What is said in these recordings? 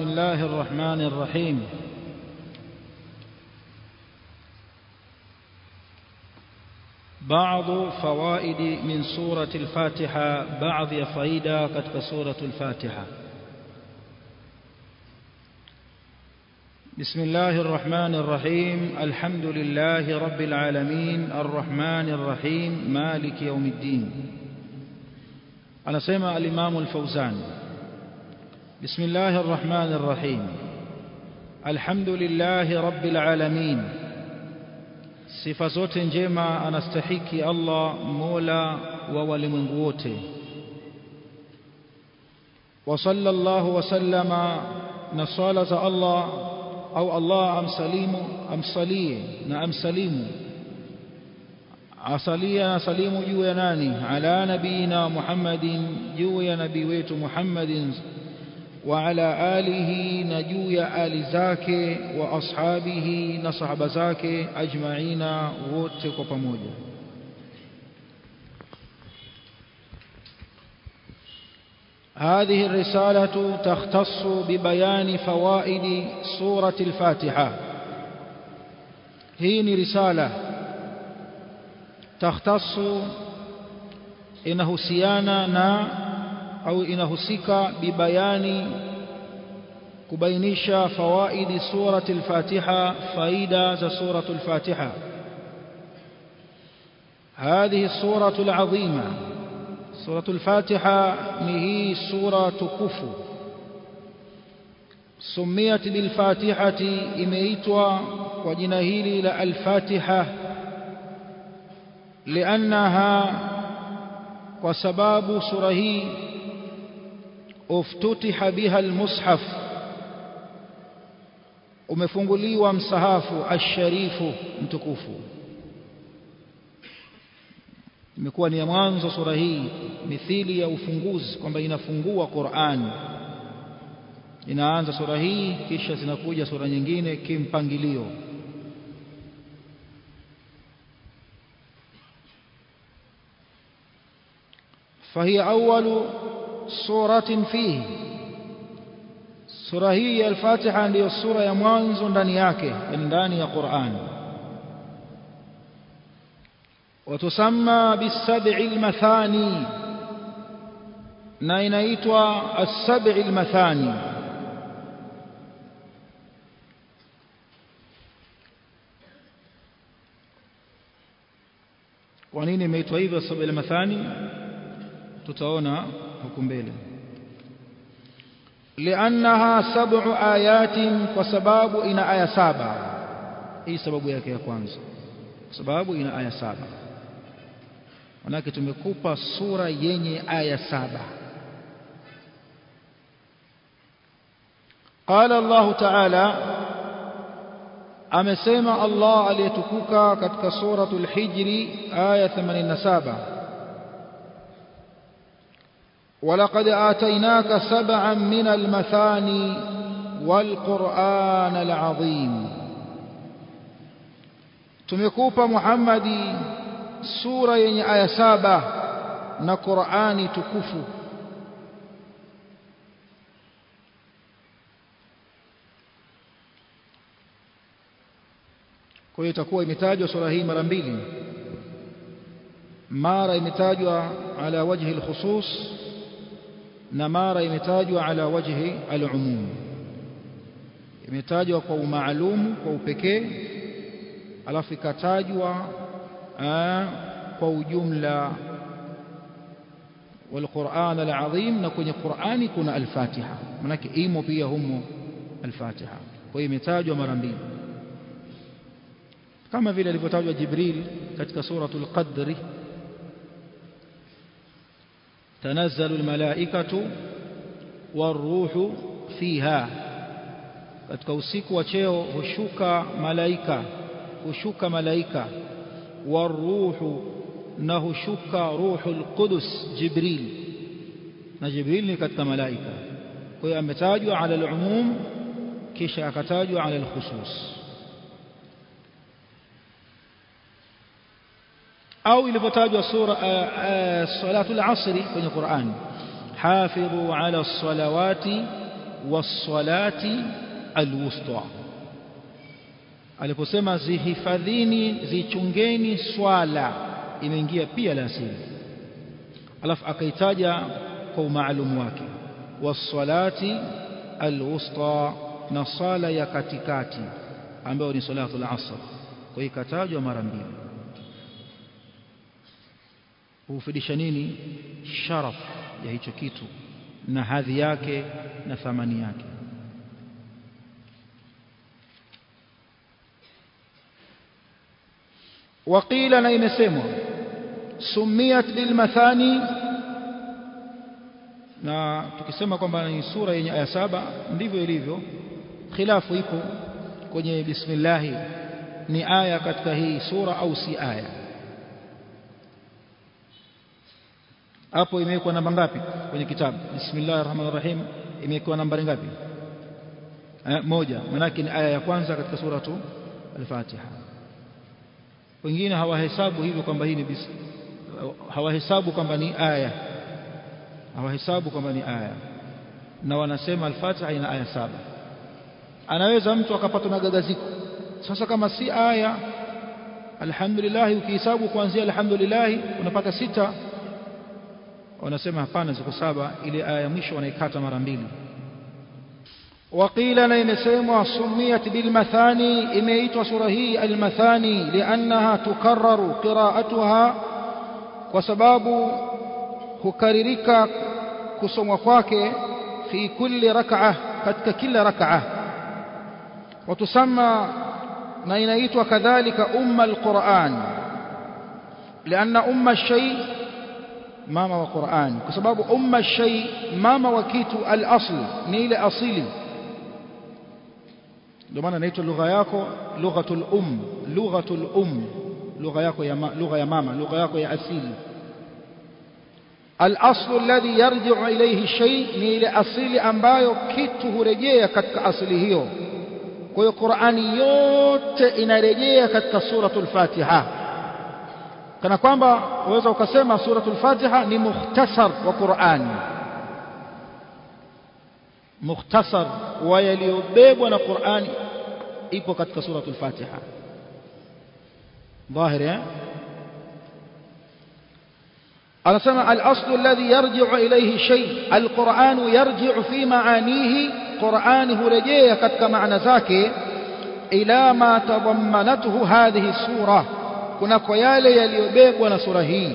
بسم الله الرحمن الرحيم. بعض فوائد من سورة الفاتحة بعض فائدة كتك سورة الفاتحة. بسم الله الرحمن الرحيم. الحمد لله رب العالمين. الرحمن الرحيم. مالك يوم الدين. أنا سمع الإمام الفوزان. بسم الله الرحمن الرحيم. الحمد لله رب العالمين. صفة زوت جيما أنا استحيكي الله مولا وولي من قوتي وصلى الله وسلم نصالة الله أو الله أم سليم أم صلي نعم سليم أصلي أنا سليم يويناني على نبينا محمد يوي نبي ويت محمد وعلى آله نجوي آل زاكي وأصحابه نصحب زاكي أجمعين ووتك وبموجة هذه الرسالة تختص ببيان فوائد سورة الفاتحة. هي رسالة تختص إنه سيانا نا au inahusika bibayani kubainisha fawaidi surati al-Fatiha faida za suratu al-Fatiha هذه السورة العظيمة سورة الفاتحة هي سورة كفو سميت بالفاتحة إميتوا وجنهيل الفاتحة لأنها وسباب سورة افتتح بها المصحف umefunguliwa msahafu asharifu mtukufu imekuwa ni ya mwanzo sura hii mithili ya ufunguzi kwamba inafungua Qur'an inaanza sura hii kisha zinakuja sura nyingine kimpangilio فهي أول سورة فيه. سورة هي الفاتحة عندي السورة يموانز دانياك دانيا قرآن. وتسمى بالسبع المثاني. نينيتوى السبع المثاني. ونيني ميتوى السبع المثاني؟ تتعونا huku mbele لأنها سبع آيات وسباب إن آية سابع hii sababu yake ya kwanza sababu ina aya saba manake tumekupa sura yenye aya saba قال الله تعالى amesema Allah aliyetukuka katika suratul hijri aya 87 ولقد آتيناك سبعا من المثاني والقرآن العظيم. تمكوب محمد سورة آية سابة نقرآن تكفو كوي hiyo itakuwa imetajwa sura hii mara mbili. Mara imetajwa ala namara يمتاج على وجه العموم. يمتاج imetajwa معلوم umaalum kwa على alafu ikatajwa kwa جملة والقرآن العظيم نكون القرآن كنا الفاتحة منك إيم بيهم الفاتحة وهي متاج ومرمبين كما في لفتاج جبريل كتك سورة القدر تنزل الملائكة والروح فيها katika usiku wa cheo hushuka malaika hushuka malaika waruhu na hushuka ruhul qudus jibril na jibril ni katika malaika kwa hiyo ametajwa ala al-umum kisha akatajwa ala al-khusus أو إلى فتاج سورة آه، آه، صلاة العصر في القرآن. حافظوا على الصلوات والصلاة الوسطى. ألف سما زهفذين زيتشنجين صلاة إن جيا بيا لاسير ألف أكيتاجا كو معلوم واكي والصلاة الوسطى نصالة يكتكاتي أمبوني صلاة العصر كي كتاج ومرمبين hufidisha nini sharaf ya hicho kitu na hadhi yake na thamani yake وقيل na imesemwa sumiyat bilmathani na tukisema kwamba ni sura yenye aya saba ndivyo ilivyo khilafu ipo kwenye bismillah ni aya katika hii sura au si aya Hapo imewekwa namba ngapi? Kwenye kitabu. Bismillahir rahmanir rahim. Imewekwa nambari ngapi? Eh, moja. Manake ni aya ya kwanza katika suratu al-Fatiha. Wengine hawahesabu hivyo kwamba hii ni bis hawahesabu kwamba ni aya. Hawahesabu kwamba ni aya. Na wanasema al-Fatiha ina aya saba. Anaweza mtu akapatwa na gagaziko. Sasa kama si aya alhamdulillah ukihesabu kuanzia alhamdulillah unapata sita wanasema hapana ziko saba ile aya mwisho wanaikata mara وقيل لا ينسموا سميت بالمثاني إميت وصرهي المثاني لأنها تكرر قراءتها وسباب هكاريريكا كسموكواكي في كل ركعة قد كل ركعة وتسمى نينيت وكذلك أم القرآن لأن أم الشيء mama wa Qur'an kwa sababu umma shay mama wa kitu al-asl ni ile asili ndio maana inaitwa lugha yako lughatul um lughatul um lugha yako ya lugha ya mama lugha yako ya asili al-asl alladhi yarji'u ilayhi shay ni ile asili ambayo kitu hurejea katika asili hiyo kwa hiyo Qur'ani yote inarejea katika suratul Fatiha kana kwamba waweza ukasema suratul Fatiha ni mukhtasar wa Qur'ani mukhtasar wa yaliyobebwa na Qur'ani ipo katika suratul Fatiha dhahiri eh anasema al-aslu alladhi yarji'u ilayhi shay al-Qur'an yarji'u fi ma'anihi Qur'ani hurejea katika maana zake ila ma tadammanathu hadhihi sura kunako yale yaliyobebwa na sura hii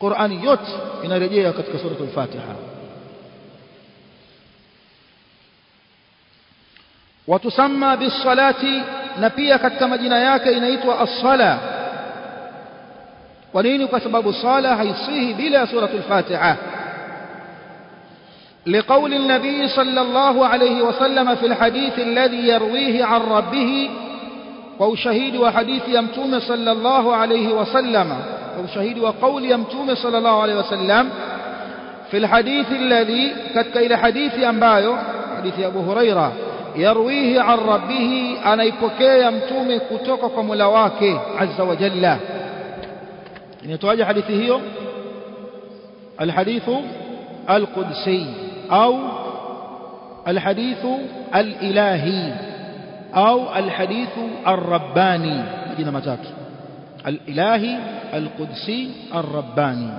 Qur'ani yote inarejea katika suratul Fatiha watusamma bisalati na pia katika majina yake inaitwa as-sala kwa nini kwa sababu sala haisihi bila suratul Fatiha لقول النبي صلى الله عليه وسلم في الحديث الذي يرويه عن ربه وشهيد وحديث يمتوم صلى الله عليه وسلم. وشهيد وقول يمتوم صلى الله عليه وسلم. في الحديث الذي كتك إلى حديث أنبايو حديث أبو هريرة يرويه عن ربه أنا يبكي يمتوم كتوك ملواك عز وجل. إن يتواجه حديثه الحديث القدسي أو الحديث الإلهي. أو الحديث الرباني. مدينة متاك. الإلهي القدسي الرباني.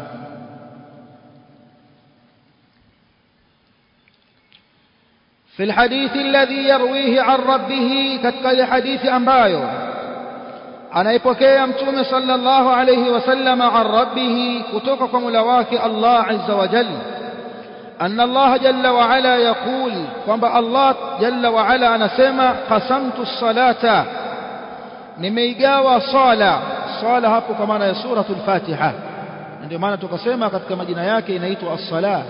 في الحديث الذي يرويه عن ربه كتك حديث أنبايو. أنا يبكي متوم صلى الله عليه وسلم عن ربه. كتوككم لواك الله عز وجل. أن الله جل وعلا يقول وما الله جل وعلا نسمى قسمت الصلاة. نميقاوى صالة. صالة هكو كمانا سورة الفاتحة. عندما نتقسم قد كما جناياك نيت الصلاة.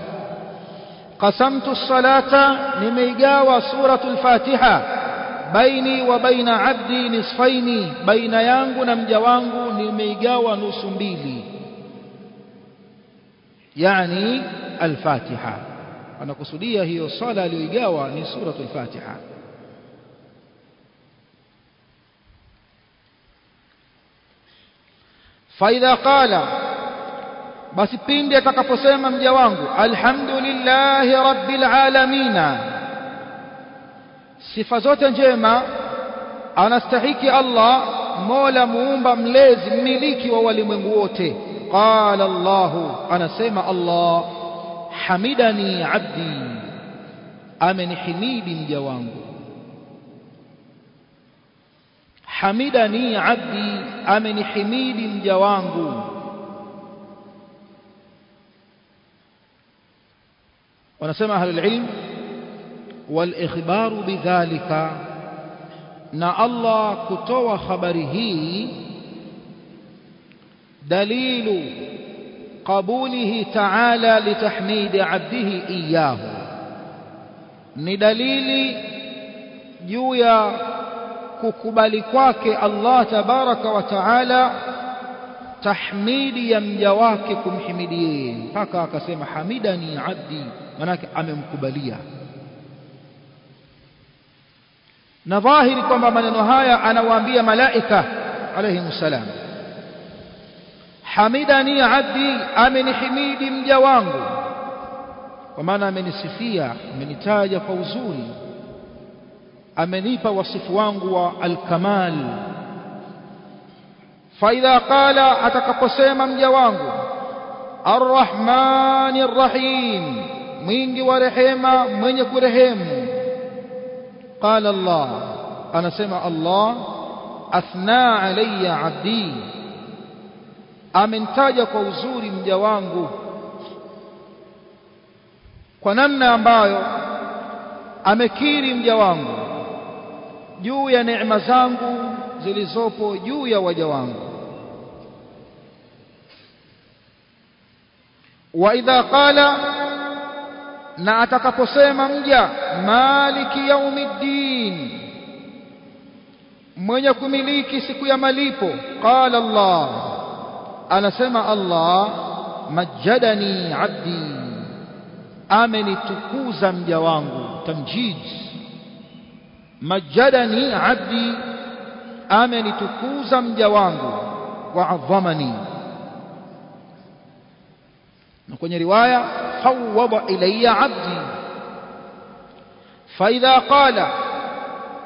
قسمت الصلاة نميقاوى سورة الفاتحة. بيني وبين عبدي نصفين. بين يانغو نمجوانغو نميقاوى نصميلي نصميلي يعني الفاتحة. أنا قصدي هي الصلاة لإجاوة من سورة الفاتحة. فإذا قال بس بين دي تقفصيما مجوانه الحمد لله رب العالمين. صفات جيما أنا استحيك الله مولا مومبا مليز مليكي ووالي من ووتي قال الله أنا سيما الله حمدني عبدي أمن حميد جوانب حمدني عبدي أمن حميد جوانب سيما أهل العلم والإخبار بذلك نا الله كتوى خبره دليل قبوله تعالى لتحميد عبده إياه. ندليل جويا ككبالكواك الله تبارك وتعالى تحميد يمجواككم حميدين حكا كسيم حميدني عبدي مناك أمم كبالية نظاهر كما من نهاية أنا وأنبي ملائكة عليهم السلام حمدني عبدي امن حميدي مجاوانغ ومانا من سفيا من تاج فوزوري امنيبا وصفوانغ والكمال فإذا قال اتكقسيما مجاوانغ الرحمن الرحيم من ورحيما من يكرهم قال الله أنا سمع الله أثنى علي عبدي. Amenitaja kwa uzuri mja wangu. Kwa namna ambayo amekiri mja wangu juu ya neema zangu zilizopo juu ya waja wangu. Wa idha qala na atakaposema mja maliki yaumiddin mwenye kumiliki siku ya malipo qala Allah anasema Allah majadani abdi amenitukuza mja wangu tamjid majadani abdi amenitukuza mja wangu waadhamani na kwenye riwaya fawwada ilayya abdi faidha qala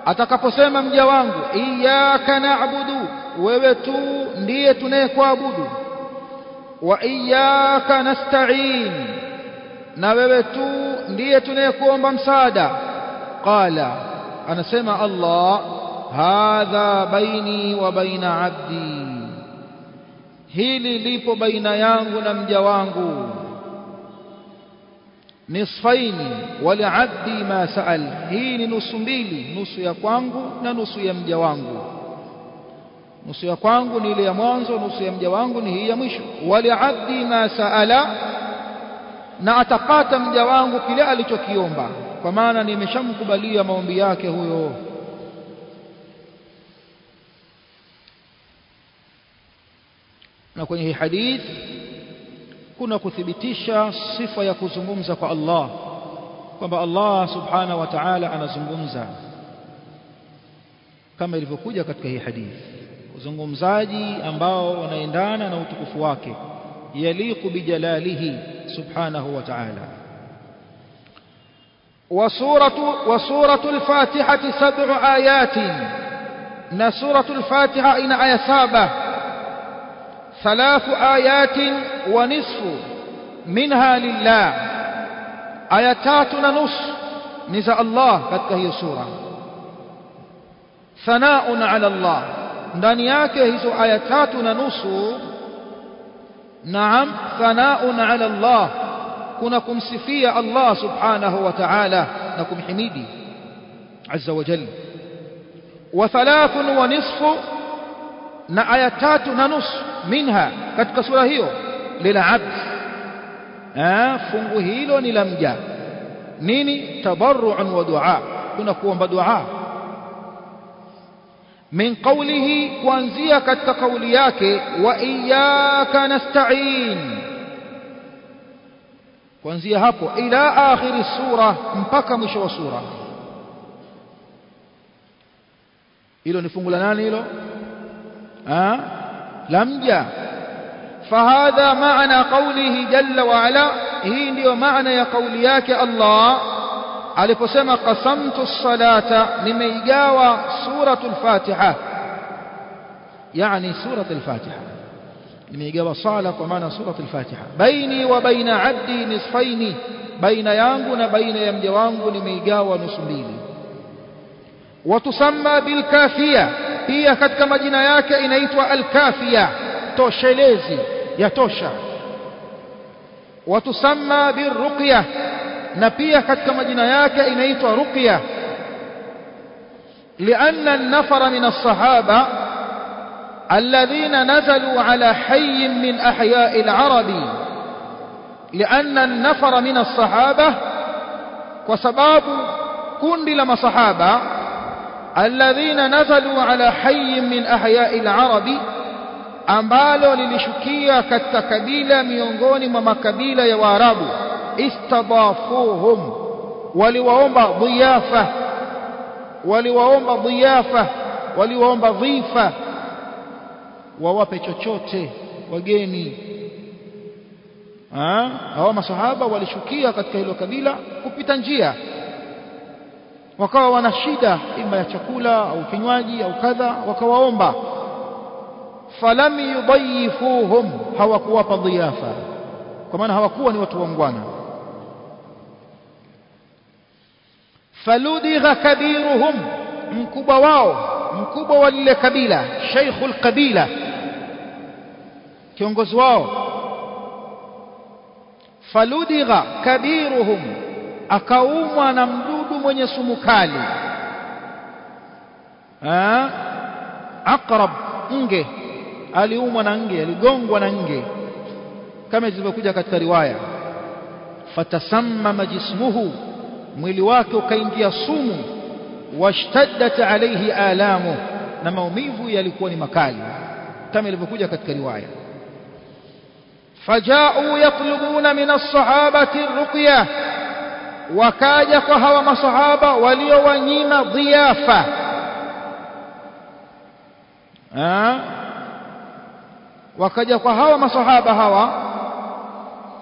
atakaposema mja wangu iyyaka na'budu wewe tu ndiye tunayekuabudu. Wa iyyaka nasta'in na wewe tu ndiye tunayekuomba msaada. Qala anasema Allah hadha baini wa baina abdi hili lipo baina yangu na mja wangu. Nisfaini waliabdi ma saal hii ni nusu mbili nusu ya kwangu na nusu ya mja wangu nusu ya kwangu ni ile ya mwanzo nusu ya mja wangu ni hii ya mwisho. Waliabdi ma saala na atapata mja wangu kile alichokiomba. Kwa maana nimeshamkubalia maombi yake huyo. Na kwenye hii hadith kuna kuthibitisha sifa ya kuzungumza kwa Allah kwamba Allah subhanahu wa ta'ala anazungumza kama ilivyokuja katika hii hadith uzungumzaji ambao wanaendana na utukufu wake yaliqu bijalalihi subhanahu wa ta'ala. وسورة وسورة الفاتحة سبع آيات na سورة الفاتحة إن آية سابة ثلاث آيات ونصف منها لله آياتات نص نزع الله katika hiyo sura. ثناء على الله ndani yake hizo aya tatu na nusu naam thanaun ala Allah kuna kumsifia Allah subhanahu wa ta'ala na kumhimidi azza wa jalla wa thalathun wa nisfu na aya tatu na nusu minha katika sura hiyo lila abd fungu hilo ni la mja nini tabarru'un wa dua kuna kuomba dua من قوله وانزيك قولياك وإياك نستعين. وانزي هابو إلى آخر السورة مبكى مش وصورة إلو نفهم لنا إلو ها؟ لم جاء فهذا معنى قوله جل وعلا هي معنى يا قولياك الله. Aliposema qasamtu salata nimeigawa suratul fatiha yani suratul fatiha nimeigawa sala kwa maana suratul fatiha baini wa baina abdi nisfaini baina yangu na baina ya mja wangu nimeigawa nusu mbili watusamma bilkafia pia katika majina yake inaitwa alkafia toshelezi yatosha watusamma birruqya na pia katika majina yake inaitwa ruqya. لأن النفر من الصحابة الذين نزلوا على حي من أحياء العرب لأن النفر من الصحابة وسباب كن لما صحابة الذين نزلوا على حي من أحياء العرب ambalo lilishukia katika kabila miongoni mwa makabila ya Waarabu. Istadafuhum waliwaomba dhiafa waliwaomba dhiafa waliwaomba dhifa wawape chochote wageni. Hawa masahaba walishukia katika hilo kabila kupita njia wakawa wana shida ima ya chakula au kinywaji au kadha wakawaomba. Falam yudayifuhum hawakuwapa dhiafa kwa maana hawakuwa ni watu waungwana faludigha kabiruhum mkubwa wao mkubwa wa lile kabila sheikhul qabila kiongozi wao faludigha kabiruhum akaumwa na mdudu mwenye sumu kali. Aqrab nge. Aliumwa na nge aligongwa na nge. Kama zilivyokuja katika riwaya. Fatasammama jismuhu mwili wake ukaingia sumu washtaddat alayhi alamu na maumivu yalikuwa ni makali kama ilivyokuja katika riwaya. Fajau yatlubuna min as-sahabati ruqya wakaja kwa hawa masahaba waliowanyima dhiafa. Wakaja kwa hawa masahaba hawa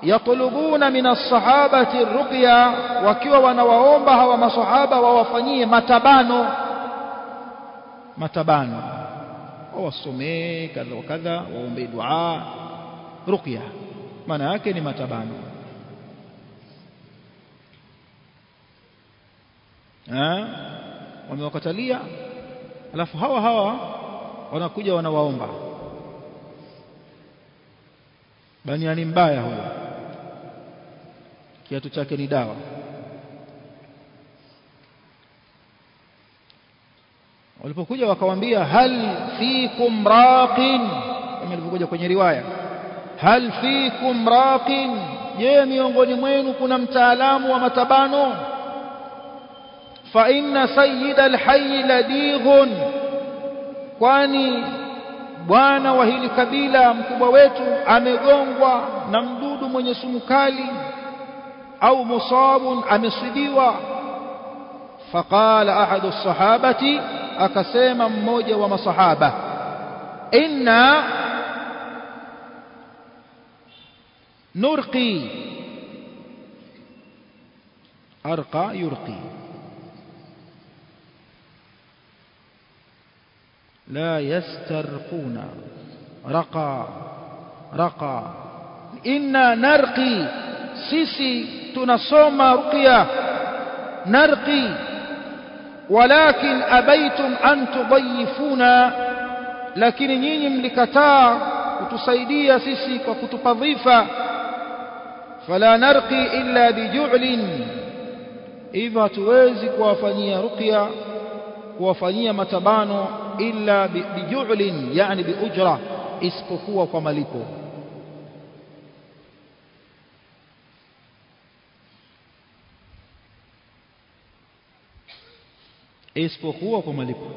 yatlubuna min as-sahabati ruqya wakiwa wanawaomba hawa masahaba wawafanyie matabano. Matabano. Wawasomee kadha wa kadha waombe dua. Ruqya. Maana yake ni matabano. Wamewakatalia. Alafu hawa hawa wanakuja wanawaomba. Baniani mbaya huyo kiatu chake ni dawa. Walipokuja wakawambia hal fikum raqin? Kama ilivyokuja kwenye riwaya hal fikum raqin? Je miongoni mwenu kuna mtaalamu wa matabano? Fa inna sayyid alhayy ladighun. Kwani bwana wa hili kabila mkubwa wetu amegongwa na mdudu mwenye sumu kali أو مصاب أم صديوة فقال أحد الصحابة أكسيما موجة وما صحابة. إنا نرقي. أرقى يرقي. لا يسترقون. رقى رقى. إنا نرقي. sisi tunasoma ruqya narqi. Walakin abaitum an tudayifuna lakini nyinyi mlikataa kutusaidia sisi kwa kutupa dhifa. Fala narqi illa biju'lin. Hivyo hatuwezi kuwafanyia ruqya kuwafanyia matabano illa biju'lin yani biujra isipokuwa kwa malipo. isipokuwa kwa malipo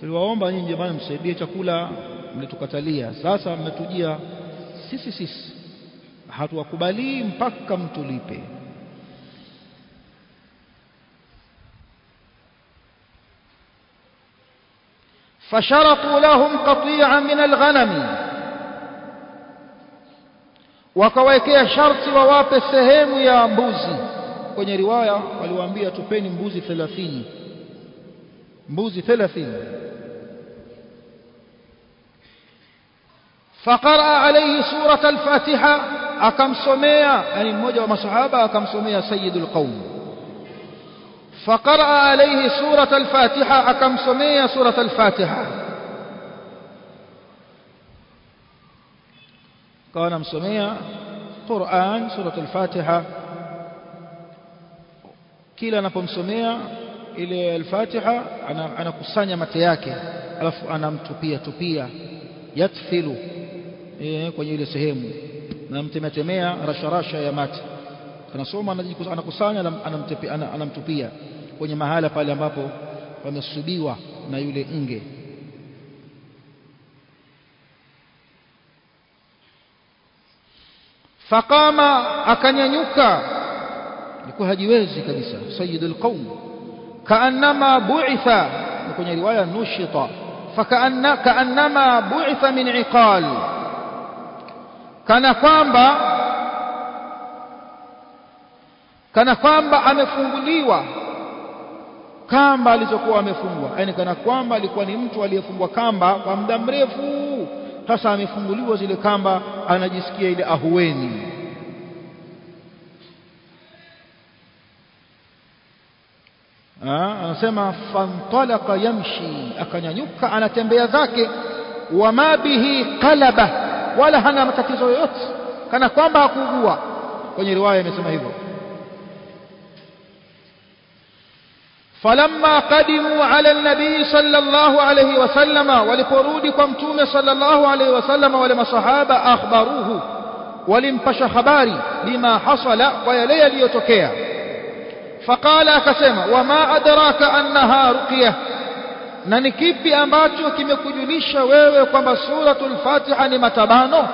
tuliwaomba nyinyi jamani msaidie chakula mlitukatalia sasa mmetujia sisi sisi hatuwakubalii mpaka mtulipe فشرطوا لهم قطيعا من الغنم wakawekea sharti wawape sehemu ya mbuzi kwenye riwaya waliwaambia tupeni mbuzi 30 مبوزي ثلاثين. فقرأ عليه سورة الفاتحة. أكم سميا يعني موجة ما صحابة أكم سميا سيد القوم. فقرأ عليه سورة الفاتحة. أكم سميا سورة الفاتحة؟ قال سميا قرآن سورة الفاتحة. كلا نقوم سميا ile al-Fatiha anakusanya mate yake alafu anamtupia tupia yatfilu eh, kwenye ile sehemu namtemetemea rasharasha ya mate. Anasoma anakusanya anamtupia kwenye mahala pale ambapo pamesubiwa na yule nge. Faqama akanyanyuka. Alikuwa hajiwezi kabisa. Sayyidul qaum kaannama bu'itha. Kwenye riwaya nushita. Fakaanna kaannama bu'itha min iqal. Kana kwamba kana kwamba amefunguliwa. Kamba alizokuwa amefungwa. Yani kana kwamba alikuwa ni mtu aliyefungwa kamba kwa muda mrefu. Sasa amefunguliwa zile kamba anajisikia ile ahueni anasema fantalaqa yamshi akanyanyuka anatembea zake wama bihi qalaba wala hana matatizo yoyote kana kwamba hakuugua kwenye riwaya imesema hivyo فلما قدموا على النبي صلى الله عليه وسلم ولقرود كمتوم صلى الله عليه وسلم ولما صحابة أخبروه ولمبش خباري بما حصل ويلي ليتكيا فقال أكسما وما أدراك أنها رقية na ni kipi ambacho kimekujulisha wewe kwamba suratul fatiha ni matabano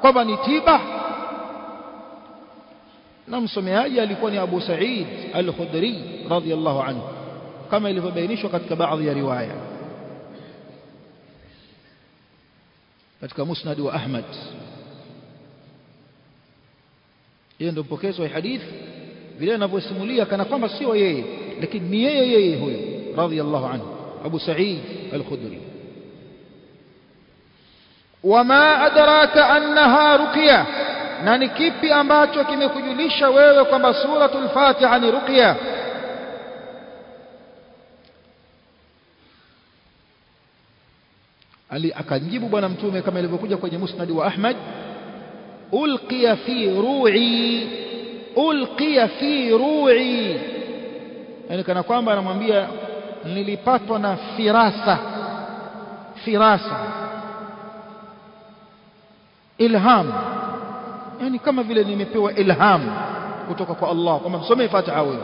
kwamba ni tiba na msomeaji alikuwa ni Abu Sa'id al-Khudri radhiyallahu anhu kama ilivyobainishwa katika baadhi ya riwaya katika musnad wa Ahmad yeye ndio mpokezi wa hadithi vile anavyosimulia kana kwamba sio yeye lakini ni yeye yeye huyo radhiyallahu anhu Abu Sa'id al-Khudri wama adraka annaha ruqya na ni kipi ambacho kimekujulisha wewe kwamba suratul Fatiha ni ruqya ali akamjibu bwana mtume kama ilivyokuja kwenye musnad wa Ahmad ulqiya fi ru'i ulqiya fi ru'i yani kana kwamba anamwambia nilipatwa na firasa firasa ilham yani kama vile nimepewa ilham kutoka kwa Allah kwamba msomee Fatiha wewe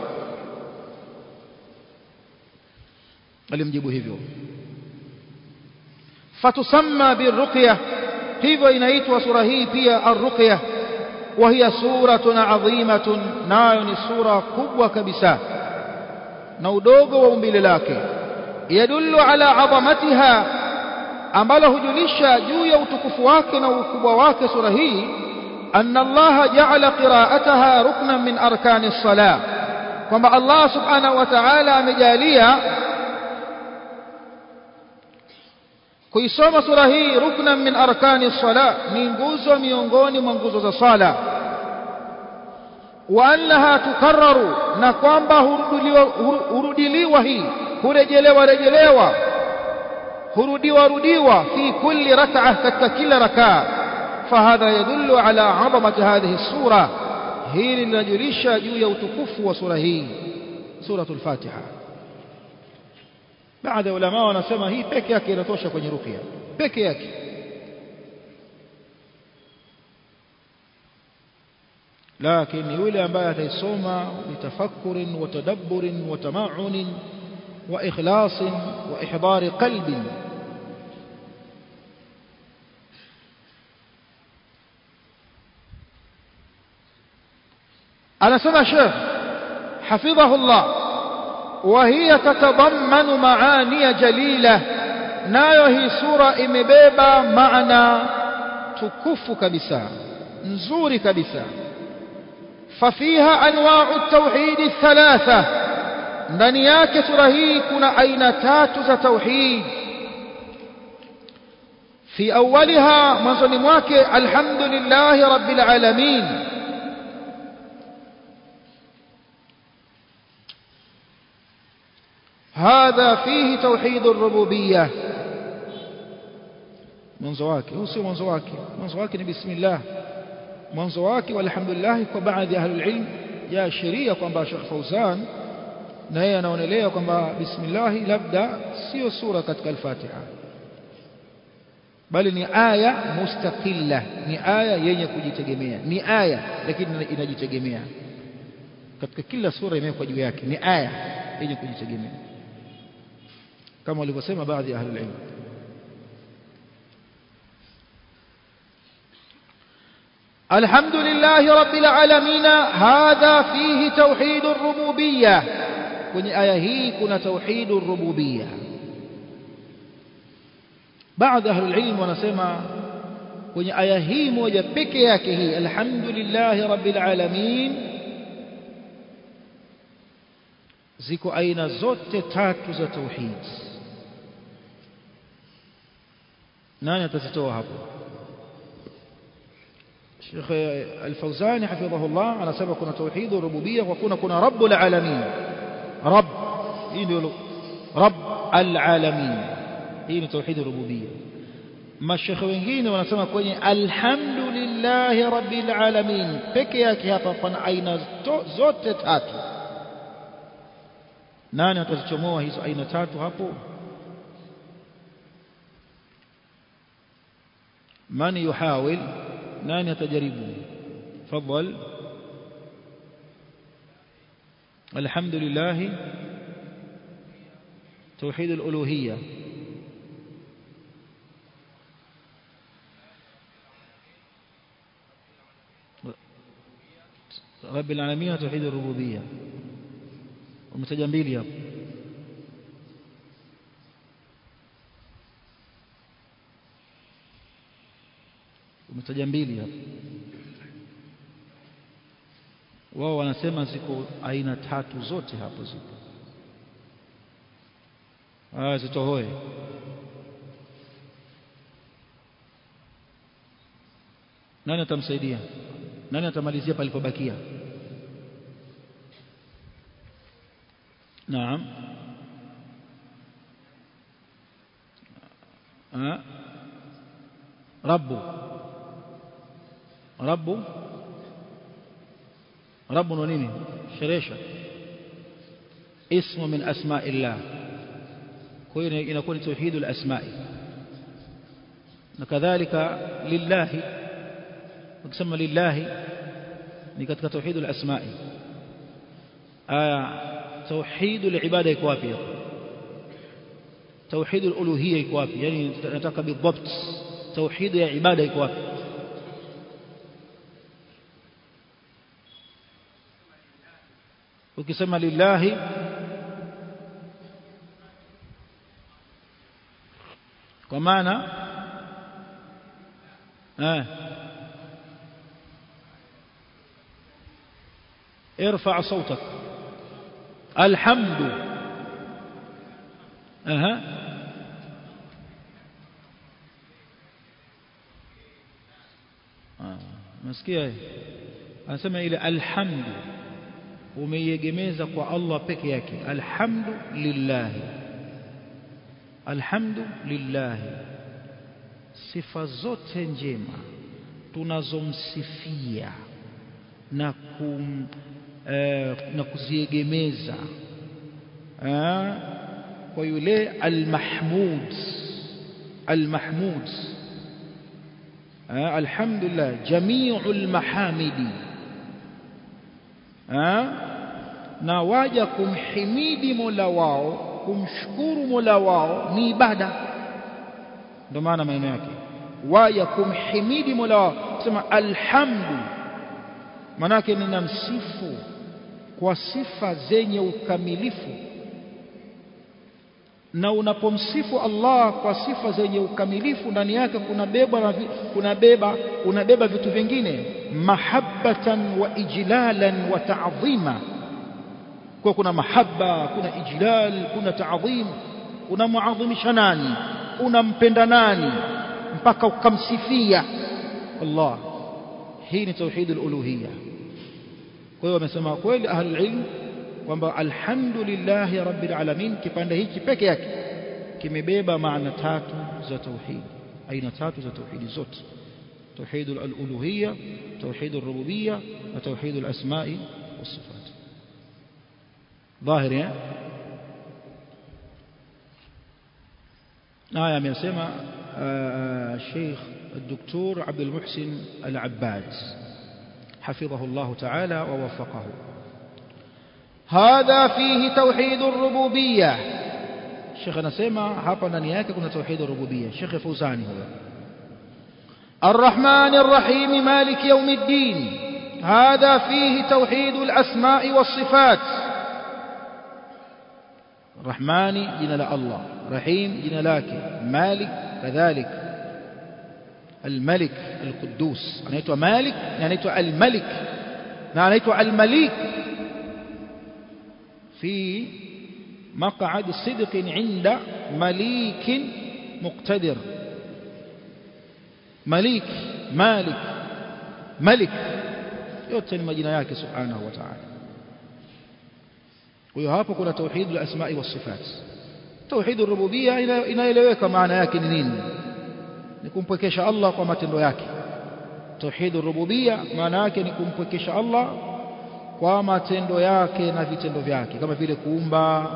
alimjibu hivyo fatusamma birruqya hivyo inaitwa sura hii pia arruqya وهي سورة عظيمة نايون سورة كبوة كبسة. نودوغ ومبيل لك يدل على عظمتها. أمله جلشة جوية وتكفواكنا وكبواك سرهي أن الله جعل قراءتها ركنا من أركان الصلاة. كما الله سبحانه وتعالى مجاليا kuisoma sura hii ruknan min arkani sala ni nguzo miongoni mwa nguzo za sala wa annaha tukarraru na kwamba hurudiliwa hii hurejelewa rejelewa hurudiwa rudiwa fi kulli rak'a katika kila rakaa فهذا يدل على عظمة هذه السورة هي لنجلش جوية وتكف وسورة هي سورة بعد العلماء wanasema هي peke yake inatosha kwenye ruqya peke yake. لكن يولي أن بعد الصوم بتفكر وتدبر وتمعن وإخلاص وإحضار قلب أنا سمع شيخ حفظه الله وهي تتضمن معاني جليلة. نايه سورة إمبيبا معنى تكف كبسا نزور كبسا ففيها أنواع التوحيد الثلاثة. ننياك ترهيكنا أين تاتز توحيد. في أولها منظم الحمد لله رب العالمين. هذا فيه توحيد الربوبية. من منزواكي هو من زواكي من زواكي بسم الله. من زواكي والحمد لله وبعد أهل العلم. يا شريا قم باشر فوزان. نايا نون إليه قم بسم الله. لبدا سيو سورة كتك الفاتحة. بل ني آية مستقلة. ني آية ينيكو جيتجميع ني آية لكن إنا جيتجميع تجميع كل سورة يميكو جيوياكي ني آية ينيكو جيتجميع كما لبسيما بعد أهل العلم. الحمد لله رب العالمين هذا فيه توحيد الربوبية. كن أيهيكنا توحيد الربوبية. بعد أهل العلم ونسيما كن أيهيم وجبكيكه الحمد لله رب العالمين. Ziko أين زوت تاتو za tauhidi nani atazitoa hapo Sheikh Al-Fawzani hafidhahullah anasema kuna tauhid rububiyya kwa kuna kuna rabbul alamin rabb hii ndio rabb al-alamin hii ni tauhid rububiyya mashekhe wengine wanasema kwenye alhamdulillahi rabbil alamin peke yake hapa pana aina zote tatu nani atazichomoa hizo aina tatu hapo من يحاول؟ نان يتجرب تفضل. الحمد لله. توحيد الألوهية. رب العالمين توحيد الربوبية. ومتجنبيل umetaja mbili hapo wao wanasema ziko aina tatu zote hapo zipo. Ah zitohoe. Nani atamsaidia? Nani atamalizia palipobakia? Naam. Ah rabbu رب رب ونيني شريشة. اسم من أسماء الله. كوين يكون توحيد الأسماء. وكذلك لله وكسم لله نكتك توحيد الأسماء. آه توحيد العبادة يكوافي توحيد الألوهية يكوافي يعني نتاك بالضبط. توحيد العبادة يكوافي ukisema لله kwa maana ارفع صوتك الحمد أها مسكيه أنا سمع إلى الحمد umeiegemeza kwa Allah peke yake alhamdu lillahi alhamdu lillahi sifa zote njema tunazomsifia na kum, eh, na kuziegemeza eh, kwa yule almahmud almahmud eh, alhamdulillah jami'ul mahamidi Ha? Na waja kumhimidi Mola wao kumshukuru Mola wao ni ibada. Ndio maana maneno yake. Waja kumhimidi Mola wao. Kusema alhamdu. Manake ninamsifu kwa sifa zenye ukamilifu na unapomsifu Allah kwa sifa zenye ukamilifu ndani yake kunabeba kunabeba unabeba vitu vingine mahabbatan wa ijlalan wa ta'dhima kwa kuna mahabba kuna ijlal kuna ta'dhim unamuadhimisha nani unampenda nani mpaka ukamsifia Allah hii ni tauhid al-uluhiyya kwa hiyo wamesema kweli ahlul ilm kwamba alhamdulillahi rabbil alamin kipande hiki peke yake kimebeba maana tatu za tauhid aina tatu za tauhidi zote. توحيد الألوهية توحيد الربوبية وتوحيد الأسماء والصفات ظاهر يعني آية سمع الشيخ الدكتور عبد المحسن العباد حفظه الله تعالى ووفقه هذا فيه توحيد الربوبية. الشيخ نسمع hapa ndani yake kuna توحيد الربوبية Sheikh Fuzani huyo الرحمن الرحيم مالك يوم الدين هذا فيه توحيد الأسماء والصفات. الرحمن جنا الله رحيم جنا لك مالك كذلك الملك القدوس. anaitwa مالك anaitwa الملك na anaitwa المليك في مقعد صدق عند مليك مقتدر. مليك مالك ملك. يوتن مجنياك سبحانه وتعالى. ويهابك توحيد الأسماء والصفات. توحيد الربوبية إن إليك معنى يكن نين. نكون بكش الله قمت رياك توحيد الربوبية معنى يكن نكون بكش الله kwa matendo yake na vitendo vyake kama vile kuumba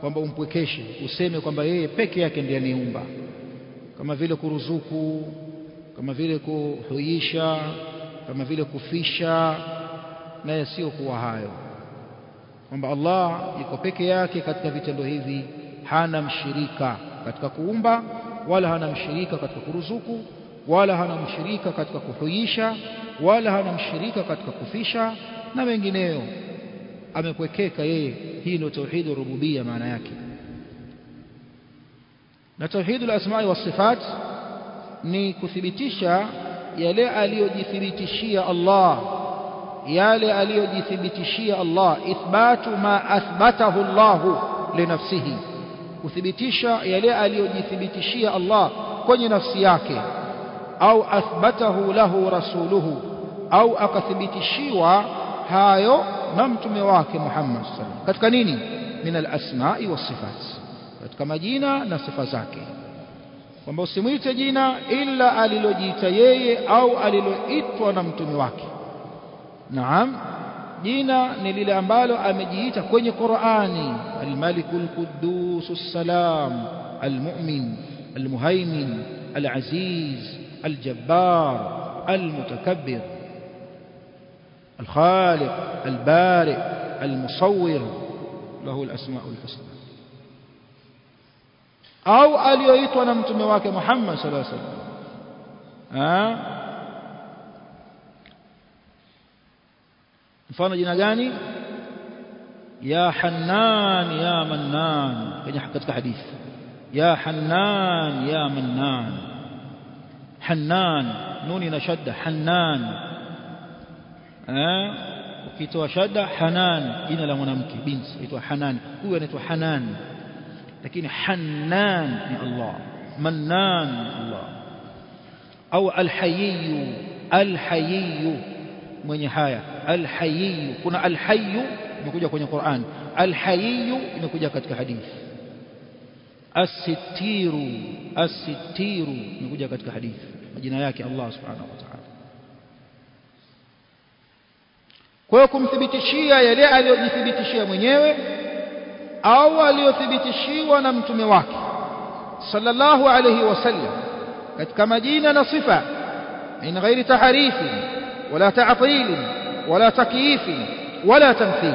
kwamba umpwekeshe useme kwamba yeye peke yake ndiye aniumba kama vile kuruzuku kama vile kuhuisha kama vile kufisha na yasiyokuwa hayo. Kwamba Allah yuko peke yake katika vitendo hivi hana mshirika katika kuumba wala hana mshirika katika kuruzuku wala hana mshirika katika kuhuisha wala hana mshirika katika kufisha na mengineyo amekwekeka yeye hii ndio tauhid rububia maana yake na tauhid al-asma'i was-sifat ni kuthibitisha yale aliyojithibitishia Allah yale aliyojithibitishia Allah ithbatu ma athbatahu Allah linafsihi kuthibitisha yale aliyojithibitishia Allah kwenye nafsi yake au athbatahu lahu rasuluhu au akathibitishiwa hayo na mtume wake Muhammad sallallahu katika nini min al-asma'i was-sifat katika majina na sifa zake kwamba usimwite jina ila alilojiita yeye au aliloitwa na mtume wake naam jina ni lile ambalo amejiita kwenye Qur'ani al-malikul quddus as-salam al-mu'min al-muhaymin al-aziz al-jabbar al-mutakabbir الخالق البارئ المصور له الأسماء الحسنى. أو أليويت ونمت مواك محمد صلى الله عليه وسلم. فانا جينا جاني. يا حنان يا منان. كان يحقق الحديث يا حنان يا منان. حنان نوني نشد. حنان. Ukitoa shadda Hanan jina la mwanamke binti aitwa Hanan huyu anaitwa Hanan lakini Hannan ni Allah Mannan Allah au Al-Hayy Al-Hayy mwenye haya Al-Hayy kuna Al-Hayy imekuja kwenye Qur'an Al-Hayy imekuja katika hadithi As-Sittiru As-Sittiru imekuja katika hadithi majina yake Allah subhanahu wa ta'ala kwa hiyo kumthibitishia yale aliyojithibitishia mwenyewe au aliyothibitishiwa na mtume wake sallallahu alayhi wasallam katika majina na sifa min ghairi taharifi wala ta'til wala takyif wala tamthil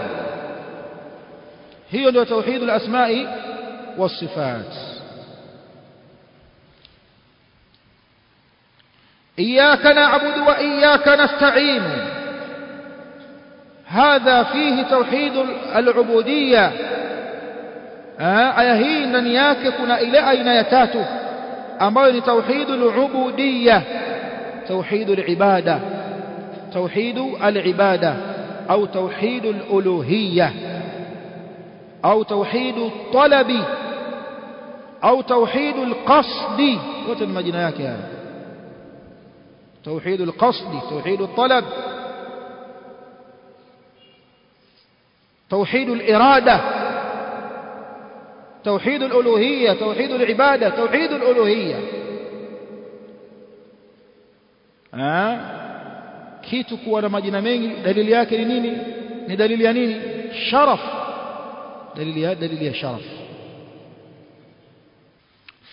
hiyo ndio tauhid al-asma'i was-sifat إياك نعبد وإياك نستعين هذا فيه توحيد العبودية. آية هي ننياك كنا إلى أين يتاته أما توحيد العبودية توحيد العبادة توحيد العبادة أو توحيد الألوهية أو توحيد الطلب أو توحيد القصد. وتنمجناك يا توحيد القصد توحيد الطلب. توحيد الإرادة توحيد الألوهية توحيد العبادة توحيد الألوهية. ها؟ كيتو كوانا مجينا مين دليل ياكي لنيني ندليل يانيني شرف. دليل يا دليل يا شرف.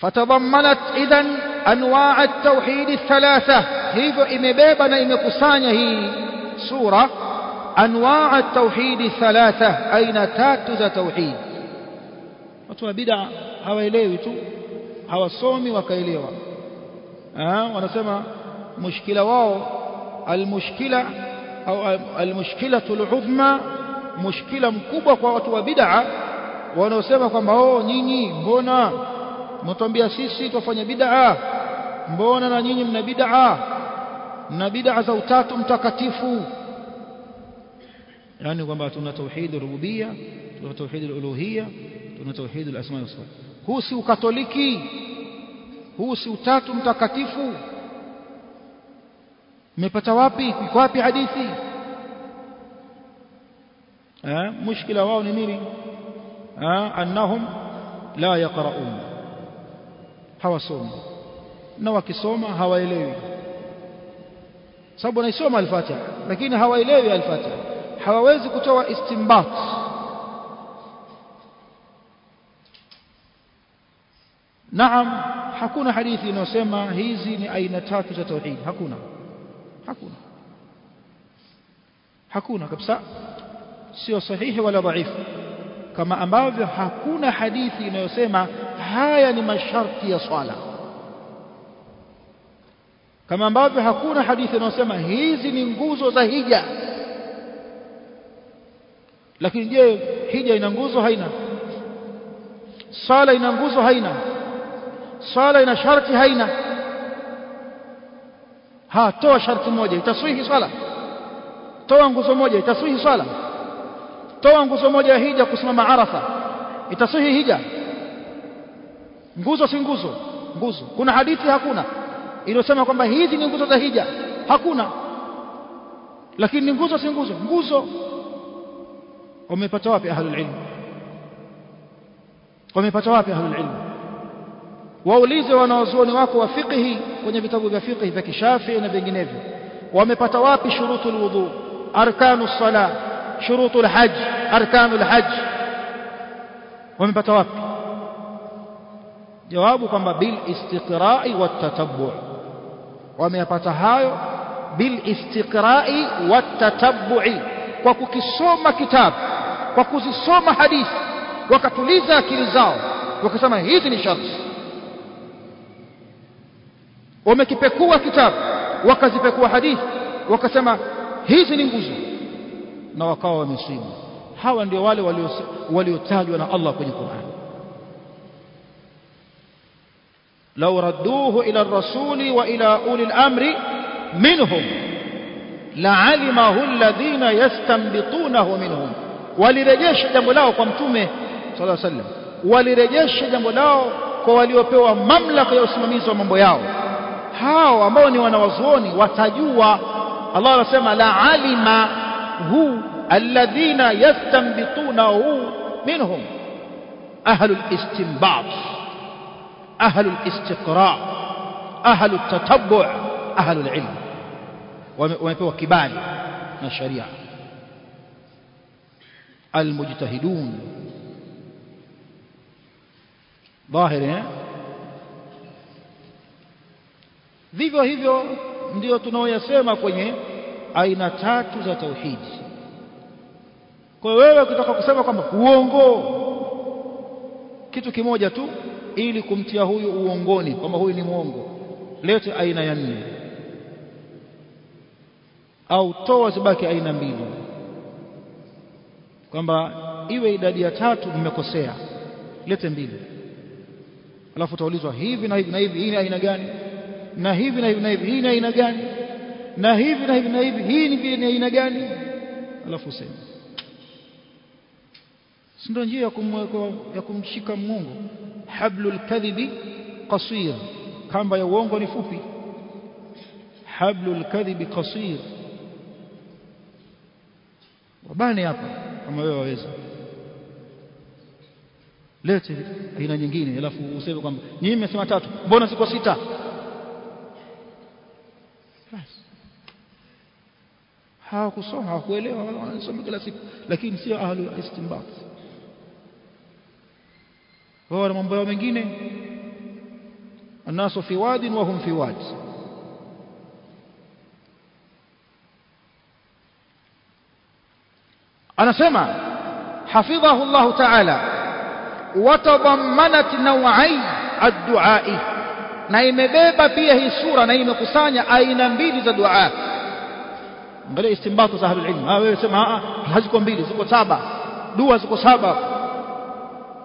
فتضمنت إذن أنواع التوحيد الثلاثة. هيفو إمبابنا إمكسانيه سورة سورة. anwaa tauhidi thalatha aina tatu za tauhid. Watu wa bid'a hawaelewi tu hawasomi wakaelewa. Wanasema mushkila wao almushkila au almushkilatu aludhma mushkila mkubwa kwa watu wa bid'a wanaosema kwamba oh nyinyi mbona mtwambia sisi tufanye bid'a? Mbona na nyinyi mna bid'a? Mna bid'a za utatu mtakatifu. Yani kwamba tuna tauhid rububia tuna tauhid uluhia tuna tauhid asma wa sifat huu si ukatoliki huu si utatu mtakatifu mmepata wapi iko wapi hadithi eh mushkila wao ni nini eh annahum la yaqraun hawasomi na wakisoma hawaelewi sababu wanaisoma al-Fatiha lakini hawaelewi al-Fatiha hawawezi kutoa istinbat naam hakuna hadithi inayosema hizi ni aina tatu za tauhid. Hakuna. Hakuna. Hakuna kabisa. Sio sahihi wala dhaifu. Kama ambavyo hakuna hadithi inayosema haya ni masharti ya swala. Kama ambavyo hakuna hadithi inayosema hizi ni nguzo za hija lakini je hija ina nguzo haina? Sala ina nguzo haina? Sala ina sharti haina? Ha toa sharti moja. Itaswihi swala? Toa nguzo moja. Itaswihi swala? Toa nguzo moja ya hija kusimama arafa. Itaswihi hija? Nguzo si nguzo? Nguzo. Kuna hadithi hakuna. Iliyosema kwamba hizi ni nguzo za hija. Hakuna. Lakini ni nguzo si nguzo? Nguzo wamepata wapi ahlul ilm wamepata wapi ahlul ilm waulize wanawazuoni wako wa fiqhi kwenye vitabu vya fiqhi vya kishafi na vinginevyo wamepata wapi shurutul wudu arkanu sala shurutul hajj arkanul hajj wamepata wapi jawabu kwamba bil istiqra'i wat tatabbu' wameyapata hayo bil istiqra'i wat tatabbu'i kwa kukisoma kitabu kwa kuzisoma hadithi wakatuliza akili zao wakasema hizi ni sharti wamekipekua kitabu wakazipekua hadithi wakasema hizi ni nguzo na wakawa wamesibu hawa ndio wale waliotajwa na Allah kwenye Qur'an لو ردوه إلى الرسول وإلى أولي الأمر منهم لعلمه الذين يستنبطونه منهم walirejesha jambo lao kwa mtume sallallahu alaihi wasallam walirejesha jambo lao kwa waliopewa mamlaka ya usimamizi wa mambo yao hao ambao ni wanawazuoni watajua Allah anasema la alima hu alladhina yastanbitunahu minhum ahlu al-istinbat ahlu al-istiqra ahlu at-tatabbu' ahlu al-ilm wamepewa kibali na sharia المجتهدون ظاهر eh vivyo hivyo ndio tunaoyasema kwenye aina tatu za tauhidi kwa wewe ukitaka kusema kwamba uongo kitu kimoja tu ili kumtia huyu uongoni kwamba huyu ni mwongo lete aina ya nne au toa zibaki aina mbili kwamba iwe idadi ya tatu mmekosea lete mbili. Alafu utaulizwa hivi na hivi na hivi hii ni aina gani? Na hivi na hivi na hivi hii ni aina gani? Na hivi na hivi na hivi hii ni ni aina gani? Alafu useme. Si ndio njia ya kumshika Mungu? Hablul kadhibi qasir kamba ya uongo ni fupi. Hablul kadhibi qasir. Wabane hapa kama wewe waweza lete aina nyingine alafu useme kwamba nyinyi mmesema tatu mbona ziko sita basi hawakusoma hawakuelewa wanasoma kila siku lakini sio ahlu istinbat wao na mambo yao mengine الناس في واد وهم في واد anasema hafidhahu Allah ta'ala watadammanat naw'ai ad-du'ai. Na imebeba pia hii sura na imekusanya aina mbili za dua. Angalia istimbatu za ahlul ilm. Ah wewe sema haziko mbili ziko saba. Dua ziko saba.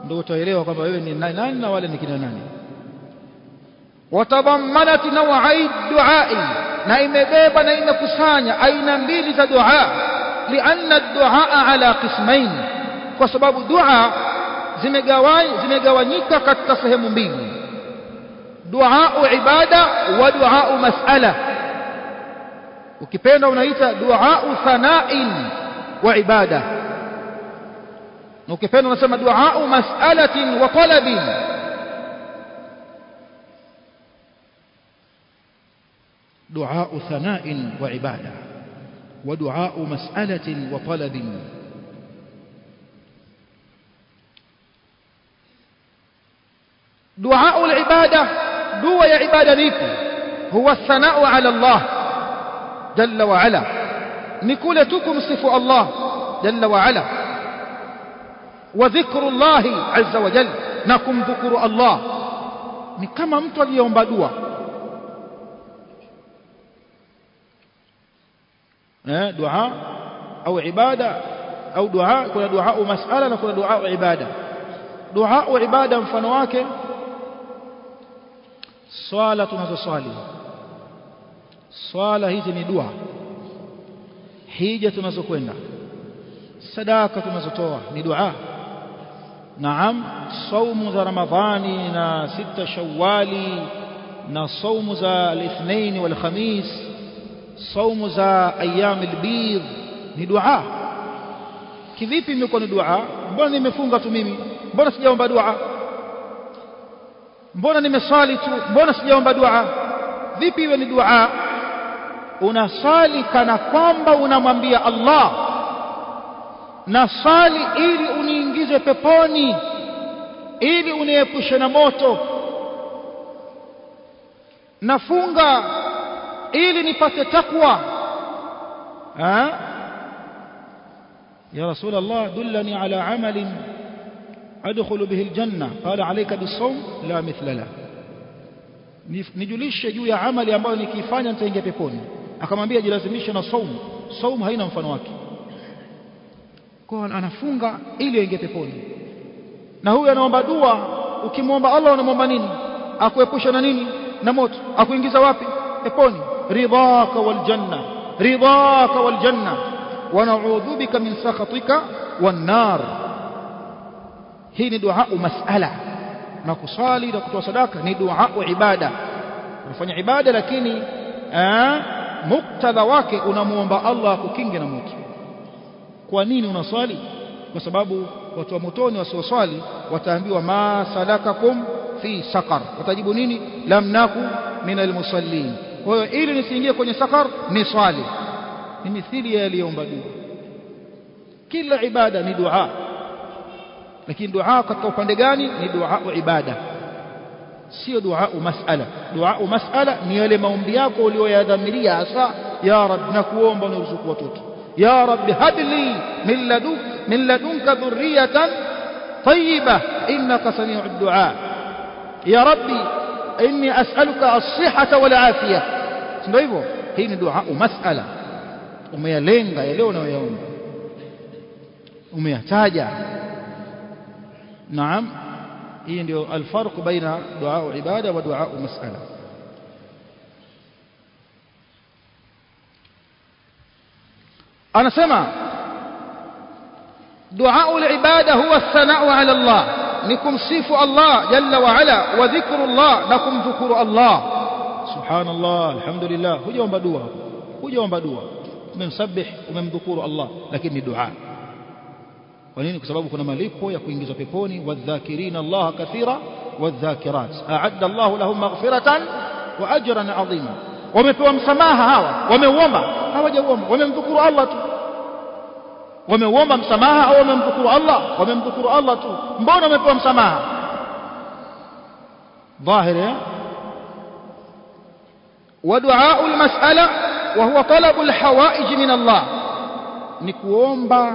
Ndio utaelewa kwamba wewe ni nani na wale ni kina nani. Watadammanat naw'ai ad-du'ai. Na imebeba na imekusanya aina mbili za dua لأن الدعاء على قسمين. فسبب دعاء زمغوانيك كتسهم به دعاء عبادة ودعاء مسألة. وكيفين ونهيت دعاء ثناء وعبادة. وكيفين ونسمى دعاء مسألة وطلب. دعاء ثناء وعبادة. ودعاء مسألة وطلب. دعاء العبادة دو يا عبادة نيكو هو الثناء على الله جل وعلا. نكولتكم صف الله جل وعلا. وذكر الله عز وجل نكم ذكر الله. ni kama aliyeomba dua دعاء أو عبادة أو دعاء كنا دعاء مسألة كنا دعاء عبادة دعاء عبادة فنواك صالة نزصالي صالة هي هيتني دعاء حيجة نزكوين صداقة نزطوة ندعاء نعم صوم ذا رمضان ست شوالي نصوم ذا الاثنين والخميس saumu za ayyam albid ni dua. Kivipi imekuwa ni dua? Mbona nimefunga tu mimi? Mbona sijaomba dua? Mbona nimesali tu? Mbona sijaomba dua? Vipi iwe ni dua? Unasali kana kwamba unamwambia Allah. Na sali ili uniingize peponi ili uniepushe na moto. Nafunga ili nipate takwa ha? Ya rasul allah dullani ala amalin adkhulu bihi aljanna. Qala alayka bisawm la mithla la nijulishe juu ya amali ambayo nikiifanya nitaingia peponi. Akamwambia jilazimishe na saum saum haina mfano wake. Kwa anafunga ili aingie peponi. Na huyu anaomba dua. Ukimwomba Allah unamwomba nini? Akuepusha na nini? Na moto? Akuingiza wapi? Peponi. رضاك والجنة رضاك والجنة. ونعوذ بك من سخطك والنار. هي دعاء مسألة. ما صالي دكتور صداقة ندعاء عبادة. نفني عبادة لكني آه، مقتضى واقع ونموان الله كينجي نموت. kwanini unaswali kwa sababu watu wa motoni wasioswali wataambiwa ma salakakum fi saqar watajibu nini lam naku kwa hiyo ili nisiingie kwenye sakar ni swali ni mithili ya aliyeomba dua kila ibada ni dua lakini dua katika upande gani ni dua ibada sio dua masala dua masala ni yale maombi yako uliyoyadhamiria hasa ya rab nakuomba uniruzuku watoto ya rab habli min laduk min ladunka dhurriyatan طيبة إنك سميع الدعاء يا ربي إني أسألك الصحة والعافية. سنبيبو هين دعاء مسألة أمي لينغا يلون ويوم أمي تاجع نعم. هين الفرق بين دعاء عبادة ودعاء مسألة. أنا سمع. دعاء العبادة هو الثناء على الله. الله جل وعلا وذكر الله نكم ذكر الله سبحان الله الحمد لله هجا ومبدوا هجا ومبدوا umemsabih umemdhukuru Allah lakini ni dua kwa nini kwa sababu kuna malipo ya kuingizwa peponi wadhakirina Allah kathira wadhakirat a'adda Allah lahum maghfiratan wa ajran 'azima wamepewa msamaha hawa wameuomba hawajauomba wamemdhukuru Allah tu wameuomba msamaha au wamemdhukuru Allah wamemdhukuru Allah tu mbona wamepewa msamaha dhahiri ودعاء المسألة وهو طلب الحوائج من الله ni kuomba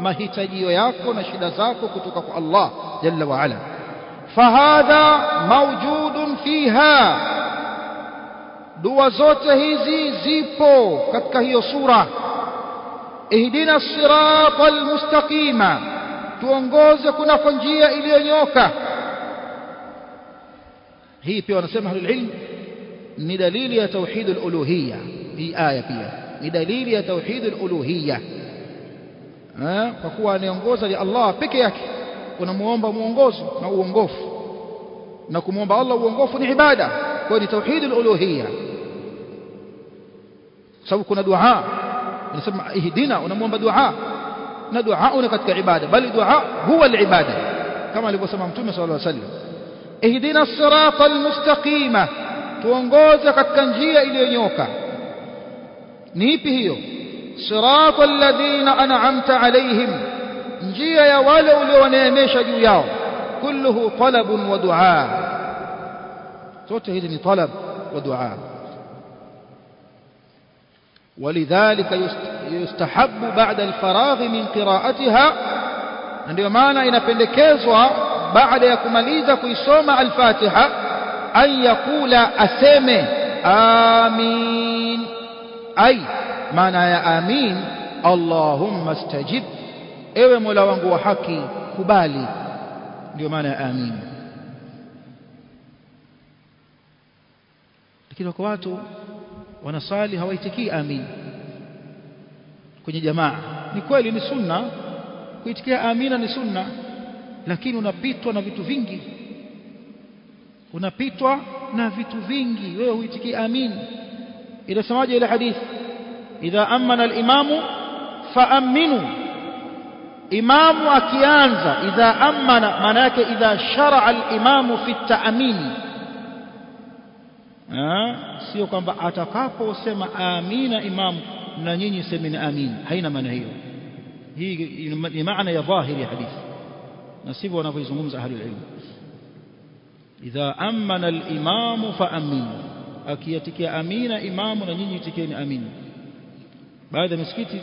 mahitajio yako na shida zako kutoka kwa Allah jalla wa ala fahadha mawjudun fiha dua zote hizi zipo katika hiyo sura اهدنا الصراط المستقيم. تونغوزكنا فنجية إلي نيوكا هي في ونسمة العلم ندليل توحيد الألوهية في آية فيها ندليل توحيد الألوهية ها فكوا نيونغوزا لالله بكيك ونموانبا مونغوز نوونغوف نكموانبا الله وونغوف كوني توحيد الألوهية سوف كنا دعاء unasema ihdina unamuomba dua na dua una katika ibada bali dua huwa al-ibada kama alivyosema mtume sallallahu alaihi wasallam ihdina as-sirata al-mustaqima tuongoze katika njia iliyonyoka ni ipi hiyo sirata alladhina an'amta alaihim njia ya wale uliowaneemesha juu yao kulluhu talabun wa du'a zote hizi ni talab wa du'a ولذلك يستحب بعد الفراغ من قراءتها. عندما معنى إن بلكيزوا بعد يكم ليزك يسوم الفاتحة أن يقول أسيم آمين أي معنى يا آمين اللهم استجب إيوه ملوان وحكي كبالي ndio maana ya amin. Lakini wako watu wanasali hawaitikii amin. Kwenye jamaa ni kweli ni sunna kuitikia amina ni sunna lakini unapitwa na vitu vingi. Unapitwa na vitu vingi wewe huitikii amin. Inasemaje ile hadithi idha amana al-imamu faaminu imamu akianza idha amana maana yake idha shar'a al-imamu fi at-ta'mini sio kwamba atakaposema amina imam na nyinyi semeni amin. Haina maana hiyo. Hii ni maana ya dhahiri ya hadithi. Na sivyo wanavyozungumza ahli ilmu. Idha amana al-imamu faaminu akiyatikia amina imamu na nyinyi itikieni amin. Baadhi ya misikiti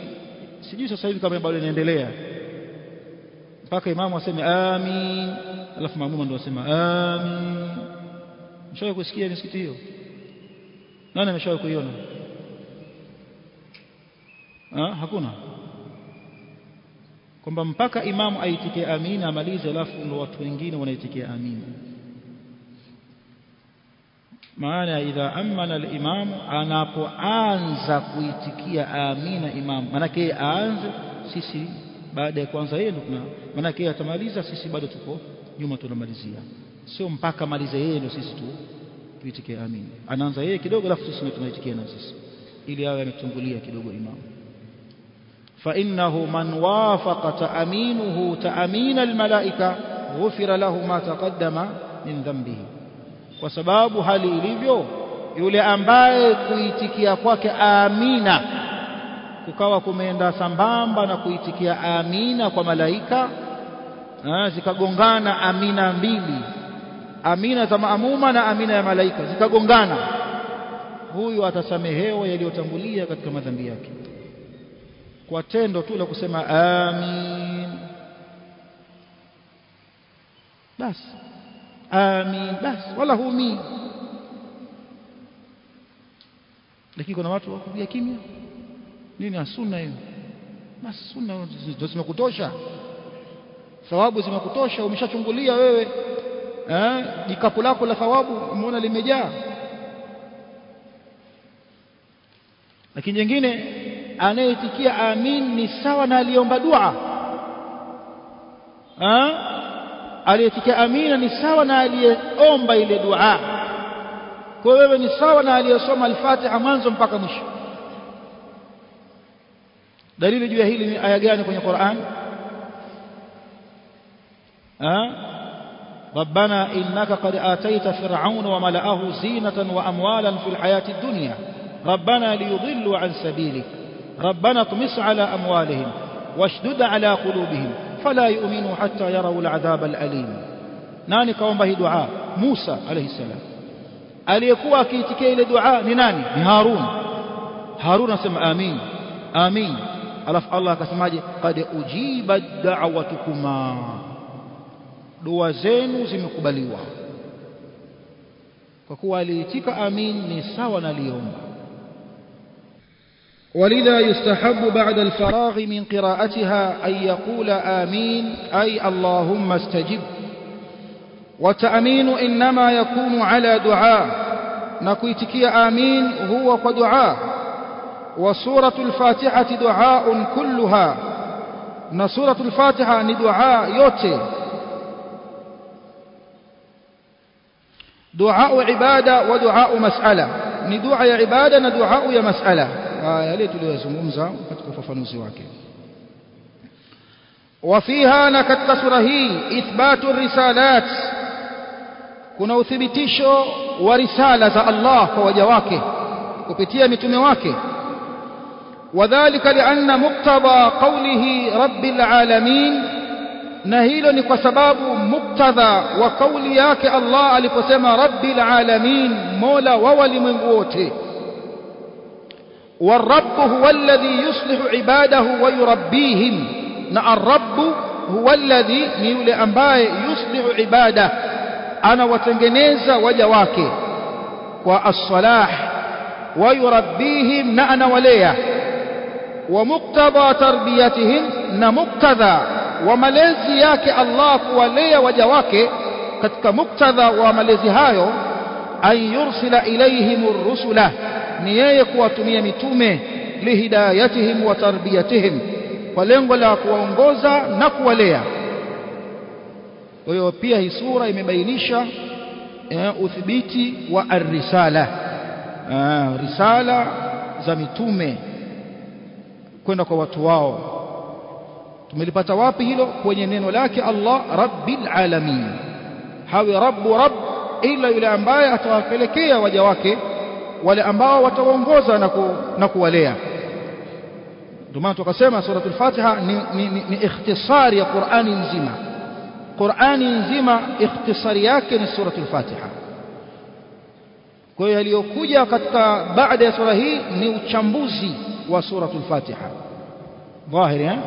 sijui sasa hivi kama bado inaendelea. Mpaka imamu aseme amin alafu maamuma ndio asema amin. Mshawahi kusikia misikiti hiyo nani ameshawahi kuiona? Ha? hakuna. Kwamba mpaka imamu aitikie amina amalize alafu ndo watu wengine wanaitikia amina. Maana idha amana al-imam anapoanza kuitikia amina imam manake aanze sisi baada ya kwanza yeye ndio yake atamaliza sisi bado tuko nyuma tunamalizia. Sio mpaka malize yeye ndio sisi tu tuitikie amina anaanza yeye kidogo alafu sisi tunaitikia na sisi ili awe ametungulia kidogo imamu فإنه من وافق تأمينه تأمين الملائكة غفر له ما تقدم من ذنبه kwa sababu hali ilivyo yule ambaye kuitikia kwake amina kukawa kumeenda sambamba na kuitikia amina kwa malaika zikagongana amina mbili amina za maamuma na amina ya malaika zikagongana. Huyu atasamehewa yaliyotangulia katika madhambi yake. Kwa tendo tu la kusema amin. Basi amin. Basi wala humi. Lakini kuna watu wakupiga kimya. Nini sunna hiyo? Basi sunna. Ndio zimekutosha. Thawabu zimekutosha. Umeshachungulia wewe jikapu lako la thawabu umeona limejaa. Lakini jingine anayetikia amin ni sawa na aliomba dua. Eh? Aliyetikia amina ni sawa na aliyeomba ile dua. Kwa wewe ni sawa na aliyesoma al-Fatiha mwanzo mpaka mwisho. Dalili juu ya hili ni aya gani kwenye Qur'an? ها ربنا إنك قد آتيت فرعون وملأه زينة وأموالا في الحياة الدنيا. ربنا ليضلوا عن سبيلك. ربنا اطمس على أموالهم واشدد على قلوبهم فلا يؤمنوا حتى يروا العذاب الأليم. ناني قوم به دعاء؟ موسى عليه السلام. هل يكوى كي تكي لدعاء نناني هارون. هارون اسم آمين. آمين. ألف الله كسماجي. قد أجيبت دعوتكما. Dua zenu zimekubaliwa. Kwa kuwa aliitika amin ni sawa na aliomba. ولذا يستحب بعد الفراغ من قراءتها أن يقول آمين أي اللهم استجب والتأمين إنما يكون على دعاء نكويتكي آمين هو ودعاء وسورة الفاتحة دعاء كلها نسورة الفاتحة ندعاء يوتي دعاء عبادة ودعاء مسألة. ندعاء عبادة ندعاء يا مسألة. آه ليت لو يسمون زا لي سواك وفيها نكت سرهي إثبات الرسالات. كنا أثبتش ورسالة الله وجواكه كبتية متنواكه وذلك لأن مقتضى قوله رب العالمين na hilo ni kwa sababu muktadha wa kauli yake Allah aliposema rabbil alamin mola wa walimwengu wote والرب هو الذي يصلح عباده ويربيهم na الرب هو الذي ni yule ambaye yuslihu ibada anawatengeneza waja wake kwa as-salah wa yurabbihim na anawalea wa muqtada tarbiyatihim na muqtada wa malezi yake Allah kuwalea waja wake katika muktadha wa malezi hayo an yursila ilayhim ar-rusula ni yeye kuwatumia mitume lihidayatihim wa tarbiyatihim kwa lengo la kuwaongoza na kuwalea. Kwa hiyo pia hii sura imebainisha eh, udhibiti wa ar-risala ah, risala za mitume kwenda kwa watu wao tumelipata wapi hilo kwenye neno lake Allah rabbil alamin hawi rabbu rabb ila yule ambaye atawapelekea waja wake wale ambao watawaongoza na, ku, na kuwalea ndio maana tukasema suratul Fatiha ni, ni, ni, ni ikhtisari ya Qur'ani nzima Qur'ani nzima ikhtisari yake ni suratul Fatiha kwa hiyo yaliyokuja katika baada ya sura hii ni uchambuzi wa suratul Fatiha dhahiri eh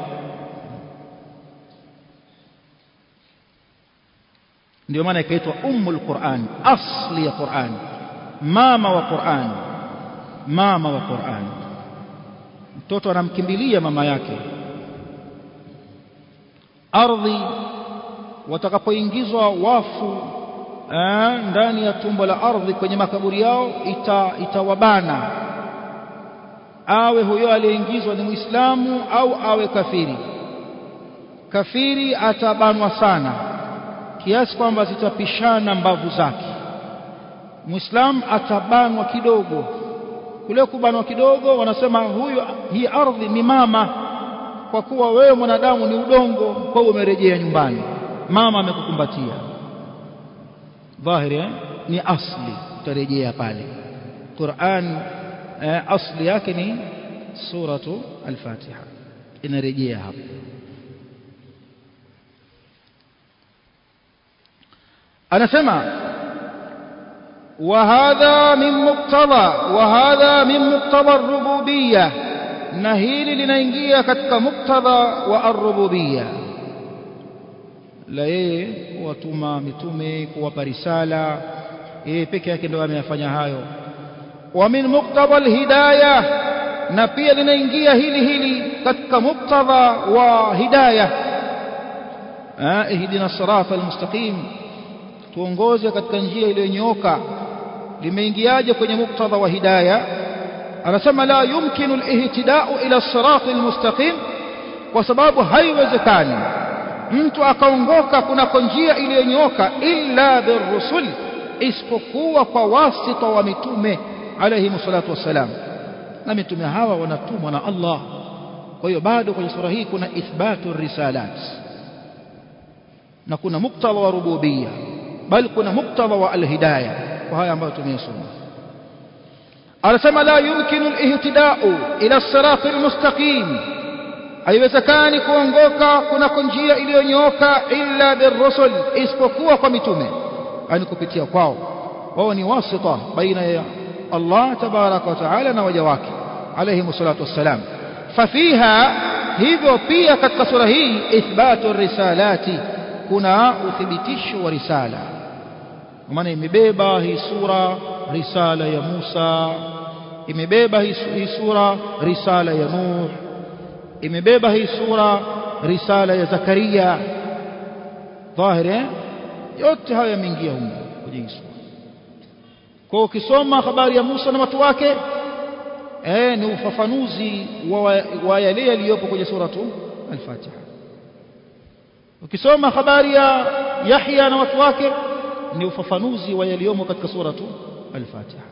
ndio maana ikaitwa ummul Qur'an asli ya Qur'an. Mama wa Qur'an. Mama wa Qur'an. Mtoto anamkimbilia mama yake. Ardhi watakapoingizwa wafu eh, ndani ya tumbo la ardhi kwenye makaburi yao ita, itawabana. Awe huyo aliyeingizwa ni Muislamu au awe kafiri? Kafiri atabanwa sana kiasi kwamba zitapishana mbavu zake. Muislam atabanwa kidogo. Kule kubanwa kidogo wanasema huyu hii ardhi ni mama. Kwa kuwa wewe mwanadamu ni udongo kwa hiyo umerejea nyumbani. Mama amekukumbatia. Dhahiri eh? ni asli utarejea pale. Qur'an eh, asli yake ni suratu al-Fatiha. Inarejea hapo أنا أنسمع وهذا من مقتضى وهذا من مقتضى الربوبية. نهيل لننجية كتك مقتضى والربوبية. لأي وطمى متميك وبرسالة إيه بك يكين دوامي أفنى هايو. ومن مقتضى الهداية نبي لننجية هيلي هيلي كتك مقتضى وهداية. آه، اهدنا الصراط المستقيم. Tuongoze katika njia iliyonyooka limeingiaje kwenye muktadha wa hidayah anasema la yumkinu alihtida'u ila sirati almustaqim kwa sababu haiwezekani mtu akaongoka kunako njia iliyonyooka illa birusul isipokuwa kwa wasita wa mitume alayhi salatu wassalam na mitume hawa wanatumwa na Allah kwa hiyo bado kwenye sura hii kuna ithbatu risalat na kuna muktadha wa rububiyya bal kuna muktadha wa alhidayah kwa haya ambayo tumeyasoma anasema la yumkinu alihtida'u ila sirati almustaqim haiwezekani kuongoka kunako njia iliyonyooka illa birrusul isipokuwa kwa mitume yani kupitia kwao wao ni wasita baina ya Allah tabaraka wa taala na waja wake alayhi salatu wassalam fafiha hivyo pia katika sura hii ithbatu risalati kuna uthibitisho wa risala maana imebeba hii sura risala ya Musa. Imebeba hii sura risala ya Nuh. Imebeba hii sura risala ya Zakaria. Dhahiri yote hayo yameingia humo kwenye hii sura. Kwa ukisoma habari ya Musa na watu wake eh ni ufafanuzi wa, wa yale yaliyopo kwenye suratu al-Fatiha. Ukisoma habari ya Yahya na watu wake ni ufafanuzi wa yaliyomo katika suratu al-Fatiha